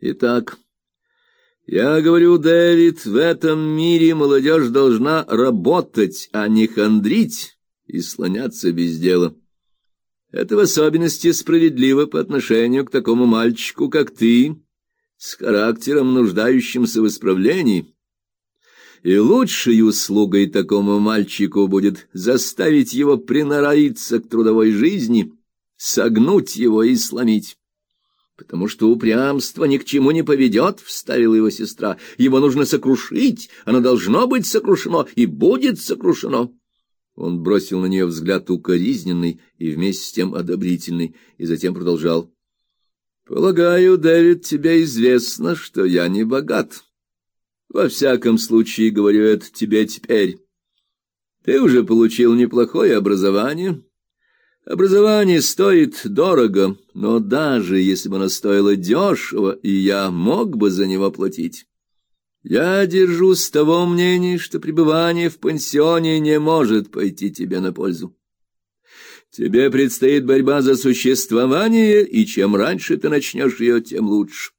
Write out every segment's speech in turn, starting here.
Итак, я говорю, Дэвид, в этом мире молодежь должна работать, а не хандрить и слоняться без дела. Это в особенности справедливо по отношению к такому мальчику, как ты, с характером, нуждающимся в исправлении. И лучшей услугой такому мальчику будет заставить его приноровиться к трудовой жизни, согнуть его и сломить. Потому что упрямство ни к чему не поведет, — вставила его сестра. Его нужно сокрушить, оно должно быть сокрушено и будет сокрушено. Он бросил на нее взгляд укоризненный и вместе с тем одобрительный, и затем продолжал. — Полагаю, Дэвид, тебе известно, что я не богат. Во всяком случае, говорю это тебе теперь. Ты уже получил неплохое образование. Образование стоит дорого, но даже если бы оно стоило дешево, и я мог бы за него платить, я держусь того мнения, что пребывание в пансионе не может пойти тебе на пользу. Тебе предстоит борьба за существование, и чем раньше ты начнешь ее, тем лучше.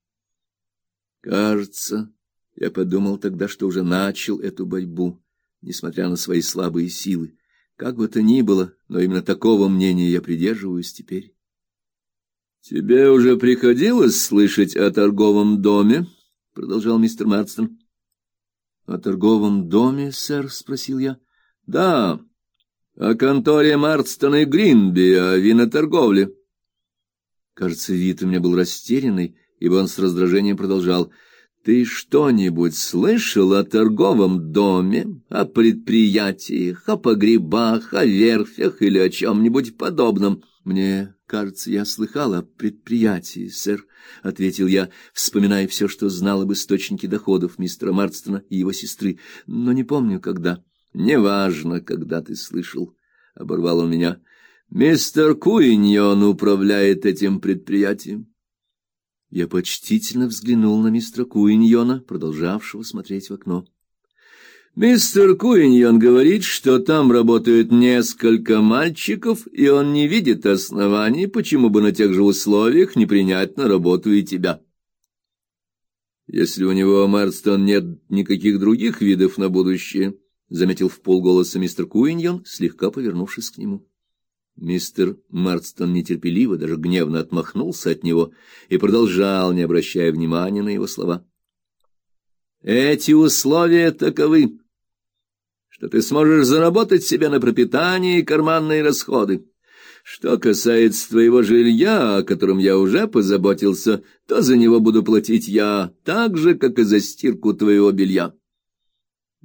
Кажется, я подумал тогда, что уже начал эту борьбу, несмотря на свои слабые силы. Как бы то ни было, но именно такого мнения я придерживаюсь теперь. Тебе уже приходилось слышать о торговом доме? продолжал мистер Марстон. О торговом доме, сэр, спросил я. Да, о конторе Марстона и Гринби, о виноторговле. Кажется, вид у меня был растерянный, ибо он с раздражением продолжал: ты что-нибудь слышал о торговом доме, о предприятиях, о погребах, о верфях или о чем-нибудь подобном? Мне кажется, я слыхал о предприятии, сэр, — ответил я, вспоминая все, что знал об источнике доходов мистера Марстона и его сестры, но не помню, когда. — Неважно, когда ты слышал, — оборвал он меня. — Мистер Куиньон управляет этим предприятием. Я почтительно взглянул на мистера Куиньона, продолжавшего смотреть в окно. Мистер Куиньон говорит, что там работают несколько мальчиков, и он не видит оснований, почему бы на тех же условиях не принять на работу и тебя. Если у него, Марстон, нет никаких других видов на будущее, заметил в полголоса мистер Куиньон, слегка повернувшись к нему. Мистер Марстон нетерпеливо, даже гневно отмахнулся от него и продолжал, не обращая внимания на его слова. Эти условия таковы, что ты сможешь заработать себе на пропитание и карманные расходы. Что касается твоего жилья, о котором я уже позаботился, то за него буду платить я, так же, как и за стирку твоего белья.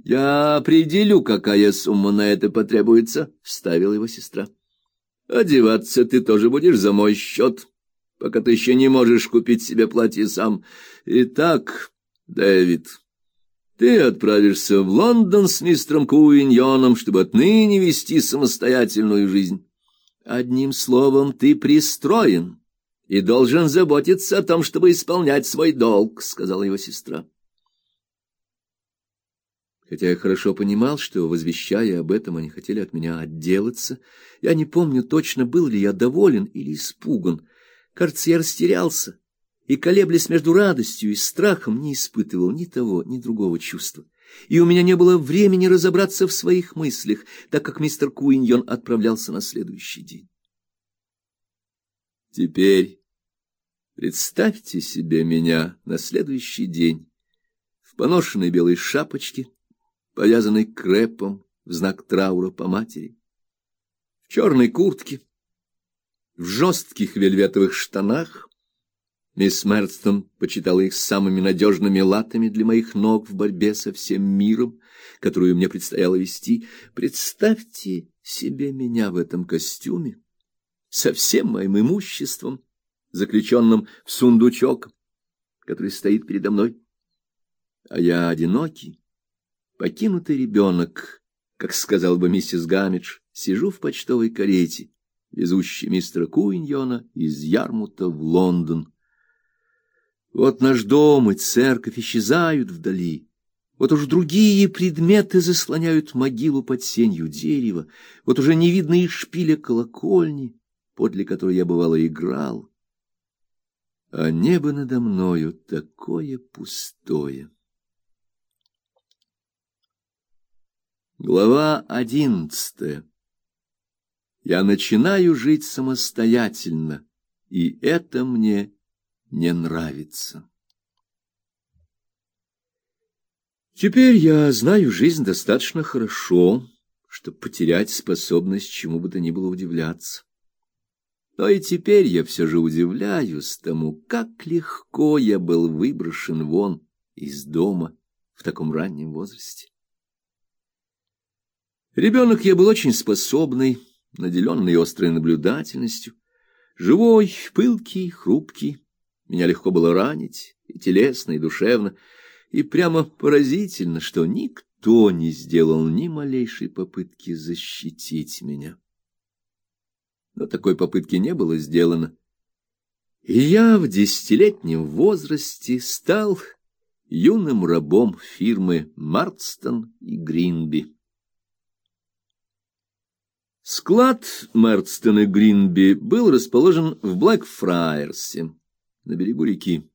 Я определю, какая сумма на это потребуется, вставила его сестра. Одеваться ты тоже будешь за мой счет, пока ты еще не можешь купить себе платье сам. Итак, Дэвид, ты отправишься в Лондон с мистером Куиньоном, чтобы отныне вести самостоятельную жизнь. Одним словом, ты пристроен и должен заботиться о том, чтобы исполнять свой долг, сказала его сестра. Хотя я хорошо понимал, что, возвещая об этом, они хотели от меня отделаться, я не помню точно, был ли я доволен или испуган. Кажется, я растерялся и, колеблясь между радостью и страхом, не испытывал ни того, ни другого чувства. И у меня не было времени разобраться в своих мыслях, так как мистер Куиньон отправлялся на следующий день. Теперь представьте себе меня на следующий день в поношенной белой шапочке, повязанной крепом в знак траура по матери, в черной куртке, в жестких вельветовых штанах, Мисс Мерстон почитала их самыми надежными латами для моих ног в борьбе со всем миром, которую мне предстояло вести. Представьте себе меня в этом костюме, со всем моим имуществом, заключенным в сундучок, который стоит передо мной. А я одинокий, покинутый ребенок, как сказал бы миссис Гамидж, сижу в почтовой карете, везущей мистера Куиньона из Ярмута в Лондон. Вот наш дом и церковь исчезают вдали. Вот уж другие предметы заслоняют могилу под сенью дерева. Вот уже не видно и шпиля колокольни, подле которой я бывало играл. а небо надо мною такое пустое. Глава одиннадцатая. Я начинаю жить самостоятельно, и это мне не нравится. Теперь я знаю жизнь достаточно хорошо, чтобы потерять способность чему бы то ни было удивляться. Но и теперь я все же удивляюсь тому, как легко я был выброшен вон из дома в таком раннем возрасте. Ребенок я был очень способный, наделенный острой наблюдательностью, живой, пылкий, хрупкий. Меня легко было ранить, и телесно, и душевно, и прямо поразительно, что никто не сделал ни малейшей попытки защитить меня но такой попытки не было сделано. И я в десятилетнем возрасте стал юным рабом фирмы Марстон и Гринби. Склад Марстон и Гринби был расположен в Блэкфраерсе, на берегу реки.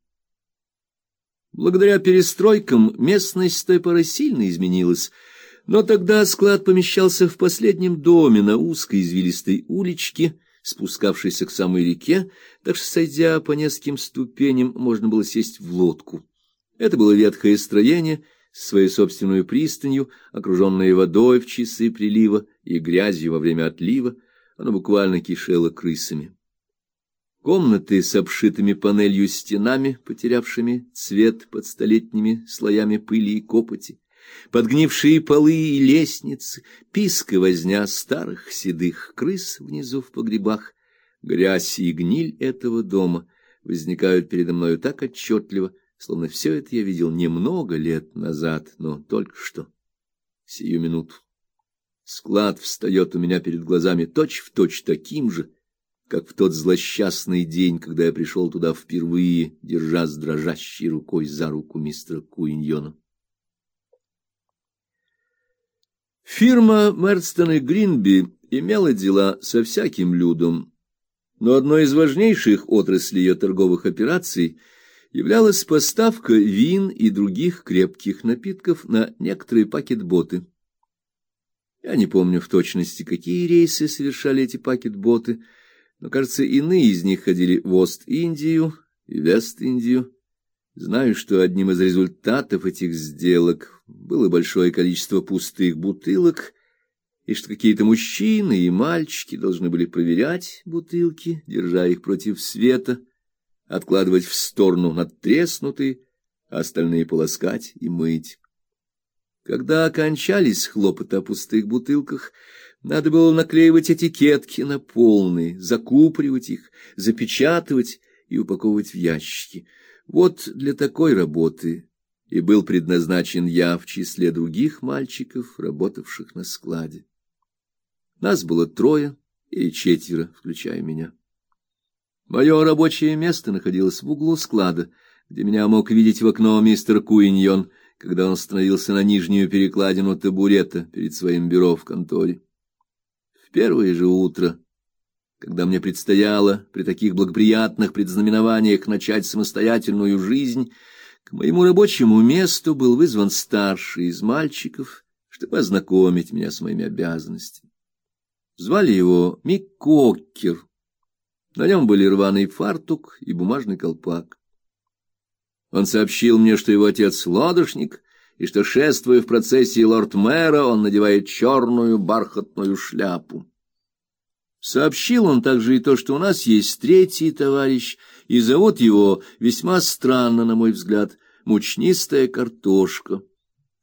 Благодаря перестройкам местность с той поры сильно изменилась — но тогда склад помещался в последнем доме на узкой извилистой уличке, спускавшейся к самой реке, так что, сойдя по нескольким ступеням, можно было сесть в лодку. Это было ветхое строение с своей собственной пристанью, окруженное водой в часы прилива и грязью во время отлива, оно буквально кишело крысами. Комнаты с обшитыми панелью стенами, потерявшими цвет под столетними слоями пыли и копоти, подгнившие полы и лестницы, писк и возня старых седых крыс внизу в погребах, грязь и гниль этого дома возникают передо мною так отчетливо, словно все это я видел немного лет назад, но только что, сию минуту. Склад встает у меня перед глазами точь-в-точь точь таким же, как в тот злосчастный день, когда я пришел туда впервые, держа с дрожащей рукой за руку мистера Куиньона. Фирма Мерстон и Гринби имела дела со всяким людом, но одной из важнейших отраслей ее торговых операций являлась поставка вин и других крепких напитков на некоторые пакетботы. Я не помню в точности, какие рейсы совершали эти пакетботы, но, кажется, иные из них ходили в Ост-Индию и Вест-Индию. Знаю, что одним из результатов этих сделок было большое количество пустых бутылок, и что какие-то мужчины и мальчики должны были проверять бутылки, держа их против света, откладывать в сторону надтреснутые, а остальные полоскать и мыть. Когда окончались хлопоты о пустых бутылках, надо было наклеивать этикетки на полные, закупоривать их, запечатывать и упаковывать в ящики — вот для такой работы и был предназначен я в числе других мальчиков, работавших на складе. Нас было трое и четверо, включая меня. Мое рабочее место находилось в углу склада, где меня мог видеть в окно мистер Куиньон, когда он становился на нижнюю перекладину табурета перед своим бюро в конторе. В первое же утро когда мне предстояло при таких благоприятных предзнаменованиях начать самостоятельную жизнь, к моему рабочему месту был вызван старший из мальчиков, чтобы ознакомить меня с моими обязанностями. Звали его Мик Коккер. На нем были рваный фартук и бумажный колпак. Он сообщил мне, что его отец лодочник, и что, шествуя в процессии лорд-мэра, он надевает черную бархатную шляпу. Сообщил он также и то, что у нас есть третий товарищ, и зовут его весьма странно, на мой взгляд, мучнистая картошка.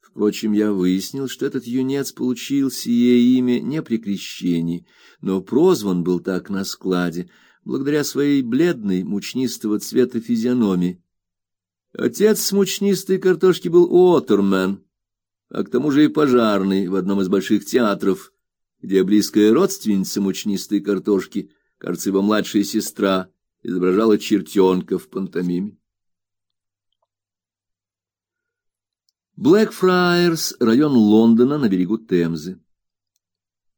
Впрочем, я выяснил, что этот юнец получил сие имя не при крещении, но прозван был так на складе, благодаря своей бледной, мучнистого цвета физиономии. Отец мучнистой картошки был отермен, а к тому же и пожарный в одном из больших театров — где близкая родственница мучнистой картошки, кажется, его младшая сестра, изображала чертенка в пантомиме. Блэкфрайерс — район Лондона на берегу Темзы.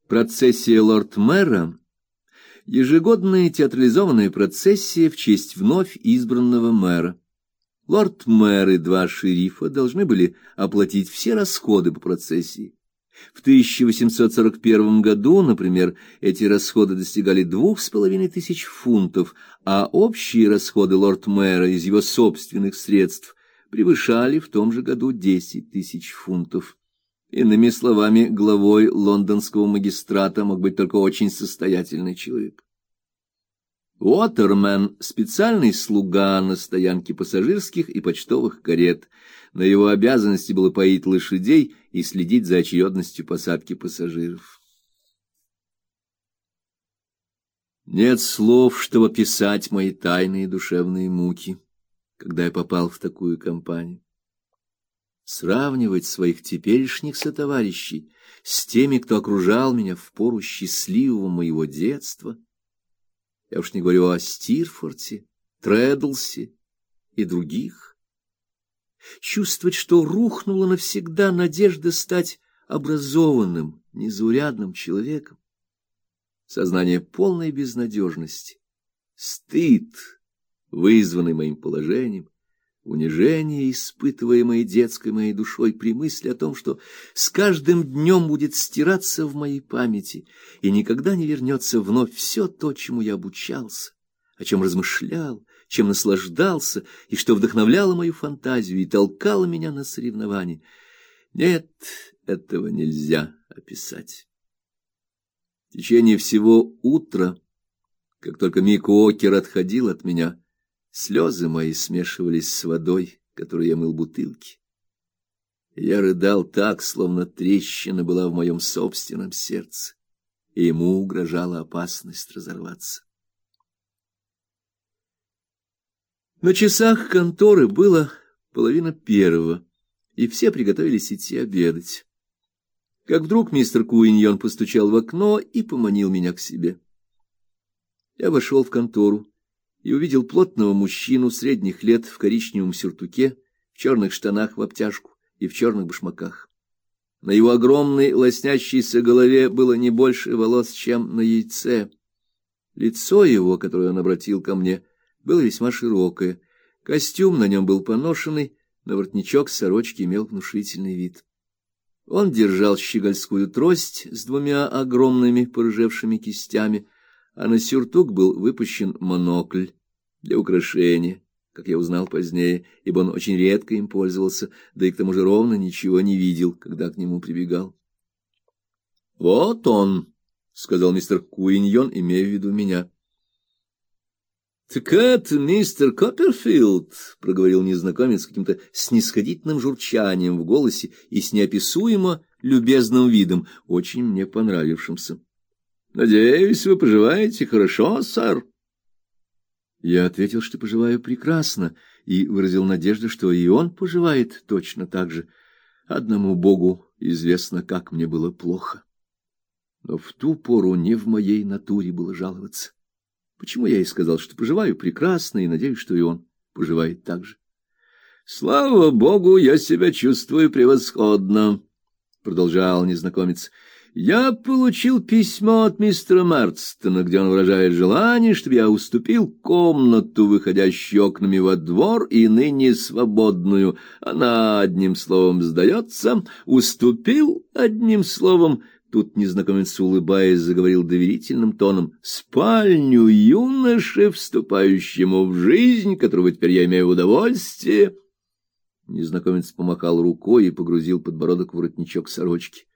Процессия лорд-мэра Ежегодная театрализованная процессия в честь вновь избранного мэра. Лорд-мэр и два шерифа должны были оплатить все расходы по процессии. В 1841 году, например, эти расходы достигали двух с половиной тысяч фунтов, а общие расходы лорд-мэра из его собственных средств превышали в том же году десять тысяч фунтов. Иными словами, главой лондонского магистрата мог быть только очень состоятельный человек. Уотермен — специальный слуга на стоянке пассажирских и почтовых карет. На его обязанности было поить лошадей и следить за очередностью посадки пассажиров. Нет слов, чтобы описать мои тайные душевные муки, когда я попал в такую компанию. Сравнивать своих теперешних сотоварищей с теми, кто окружал меня в пору счастливого моего детства — я уж не говорю о Стирфорте, Тредлсе и других. Чувствовать, что рухнула навсегда надежда стать образованным, незаурядным человеком. Сознание полной безнадежности, стыд, вызванный моим положением, унижение, испытываемое детской моей душой при мысли о том, что с каждым днем будет стираться в моей памяти и никогда не вернется вновь все то, чему я обучался, о чем размышлял, чем наслаждался и что вдохновляло мою фантазию и толкало меня на соревнования. Нет, этого нельзя описать. В течение всего утра, как только Мик Окер отходил от меня, Слезы мои смешивались с водой, которой я мыл бутылки. Я рыдал так, словно трещина была в моем собственном сердце, и ему угрожала опасность разорваться. На часах конторы было половина первого, и все приготовились идти обедать. Как вдруг мистер Куиньон постучал в окно и поманил меня к себе. Я вошел в контору и увидел плотного мужчину средних лет в коричневом сюртуке, в черных штанах в обтяжку и в черных башмаках. На его огромной лоснящейся голове было не больше волос, чем на яйце. Лицо его, которое он обратил ко мне, было весьма широкое. Костюм на нем был поношенный, но воротничок сорочки имел внушительный вид. Он держал щегольскую трость с двумя огромными порыжевшими кистями — а на сюртук был выпущен монокль для украшения, как я узнал позднее, ибо он очень редко им пользовался, да и к тому же ровно ничего не видел, когда к нему прибегал. — Вот он, — сказал мистер Куиньон, имея в виду меня. — Так это мистер Копперфилд, — проговорил незнакомец с каким-то снисходительным журчанием в голосе и с неописуемо любезным видом, очень мне понравившимся. Надеюсь, вы поживаете хорошо, сэр. Я ответил, что поживаю прекрасно, и выразил надежду, что и он поживает точно так же. Одному Богу известно, как мне было плохо. Но в ту пору не в моей натуре было жаловаться. Почему я и сказал, что поживаю прекрасно, и надеюсь, что и он поживает так же. Слава Богу, я себя чувствую превосходно, продолжал незнакомец. Я получил письмо от мистера Марстона, где он выражает желание, чтобы я уступил комнату, выходящую окнами во двор, и ныне свободную. Она одним словом сдается. Уступил одним словом. Тут незнакомец, улыбаясь, заговорил доверительным тоном. «Спальню юноши, вступающему в жизнь, которого теперь я имею удовольствие». Незнакомец помахал рукой и погрузил подбородок в воротничок сорочки.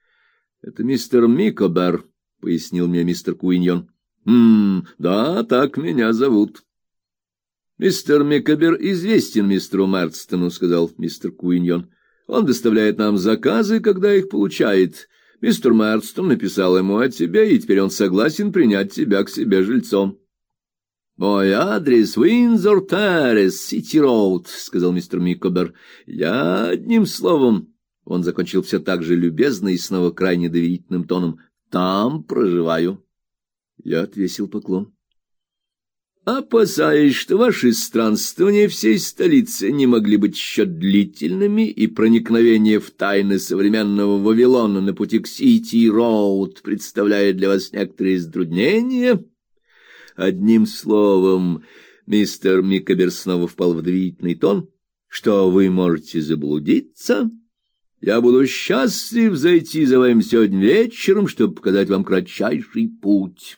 Это мистер Микобер, пояснил мне мистер Куиньон. Хм, да, так меня зовут. Мистер Микобер известен мистеру Марстону, сказал мистер Куиньон. Он доставляет нам заказы, когда их получает. Мистер Марстон написал ему о тебе, и теперь он согласен принять тебя к себе жильцом. Мой адрес Уинзор Террес, Сити Роуд, сказал мистер Микобер. Я одним словом он закончил все так же любезно и снова крайне доверительным тоном. «Там проживаю». Я отвесил поклон. «Опасаясь, что ваши странствования в сей столице не могли быть еще длительными, и проникновение в тайны современного Вавилона на пути к Сити-Роуд представляет для вас некоторые затруднения, Одним словом, мистер Микобер снова впал в доверительный тон, что вы можете заблудиться. Я буду счастлив зайти за вами сегодня вечером, чтобы показать вам кратчайший путь.